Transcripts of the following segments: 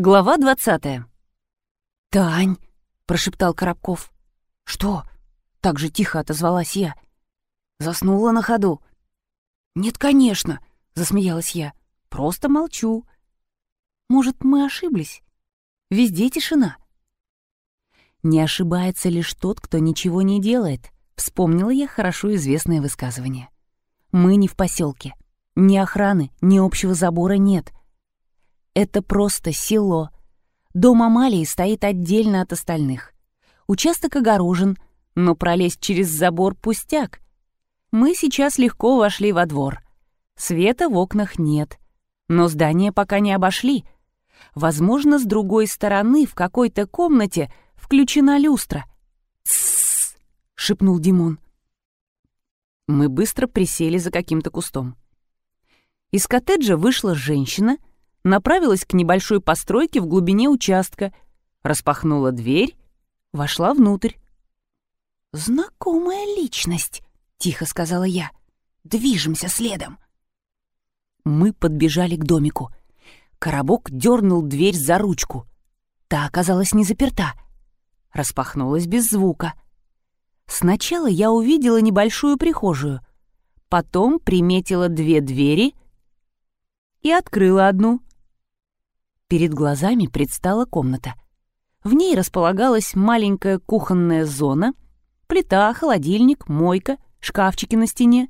Глава двадцатая. «Тань!» — прошептал Коробков. «Что?» — так же тихо отозвалась я. Заснула на ходу. «Нет, конечно!» — засмеялась я. «Просто молчу. Может, мы ошиблись? Везде тишина». «Не ошибается лишь тот, кто ничего не делает», — вспомнила я хорошо известное высказывание. «Мы не в поселке. Ни охраны, ни общего забора нет. Это просто село. Дом Амалии стоит отдельно от остальных. Участок огорожен, но пролезть через забор пустяк. Мы сейчас легко вошли во двор. Света в окнах нет. Но здание пока не обошли. Возможно, с другой стороны в какой-то комнате включена люстра. «Тссс!» — шепнул Димон. Мы быстро присели за каким-то кустом. Из коттеджа вышла женщина — направилась к небольшой постройке в глубине участка, распахнула дверь, вошла внутрь. «Знакомая личность», — тихо сказала я. «Движемся следом». Мы подбежали к домику. Коробок дернул дверь за ручку. Та оказалась не заперта. Распахнулась без звука. Сначала я увидела небольшую прихожую, потом приметила две двери и открыла одну. Перед глазами предстала комната. В ней располагалась маленькая кухонная зона, плита, холодильник, мойка, шкафчики на стене.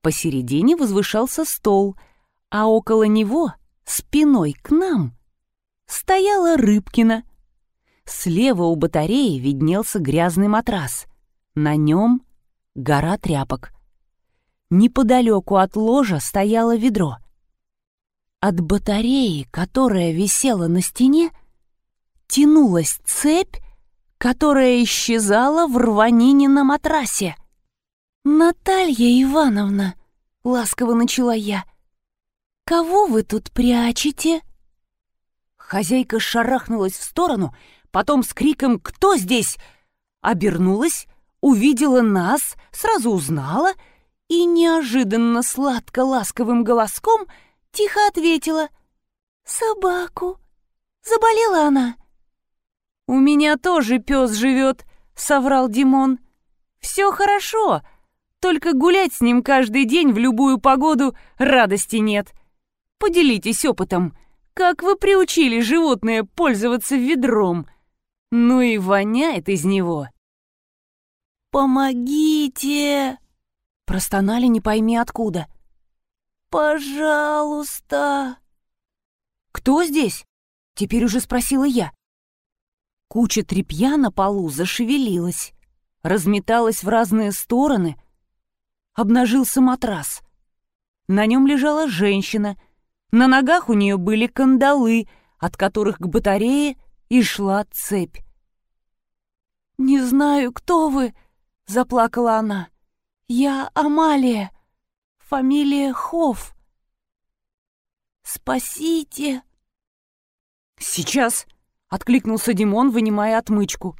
Посередине возвышался стол, а около него, спиной к нам, стояла Рыбкина. Слева у батареи виднелся грязный матрас. На нем гора тряпок. Неподалеку от ложа стояло ведро — от батареи, которая висела на стене, тянулась цепь, которая исчезала в рванине на матрасе. «Наталья Ивановна», — ласково начала я, — «кого вы тут прячете?» Хозяйка шарахнулась в сторону, потом с криком «Кто здесь?» обернулась, увидела нас, сразу узнала и неожиданно сладко-ласковым голоском — тихо ответила. «Собаку. Заболела она». «У меня тоже пес живет», — соврал Димон. «Все хорошо, только гулять с ним каждый день в любую погоду радости нет. Поделитесь опытом, как вы приучили животное пользоваться ведром. Ну и воняет из него». «Помогите!» Простонали не пойми откуда. «Пожалуйста!» «Кто здесь?» — теперь уже спросила я. Куча тряпья на полу зашевелилась, разметалась в разные стороны. Обнажился матрас. На нем лежала женщина. На ногах у нее были кандалы, от которых к батарее и шла цепь. «Не знаю, кто вы», — заплакала она. «Я Амалия. Фамилия Хофф. Спасите!» «Сейчас!» — откликнулся Димон, вынимая отмычку.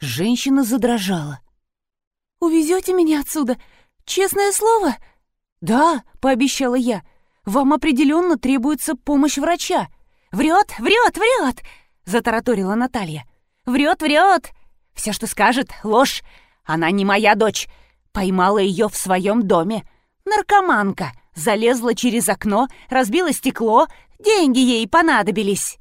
Женщина задрожала. «Увезете меня отсюда? Честное слово?» «Да», — пообещала я. «Вам определенно требуется помощь врача». «Врет, врет, врет!» — затараторила Наталья. «Врет, врет! Все, что скажет, ложь. Она не моя дочь. Поймала ее в своем доме. Наркоманка. Залезла через окно, разбила стекло. Деньги ей понадобились.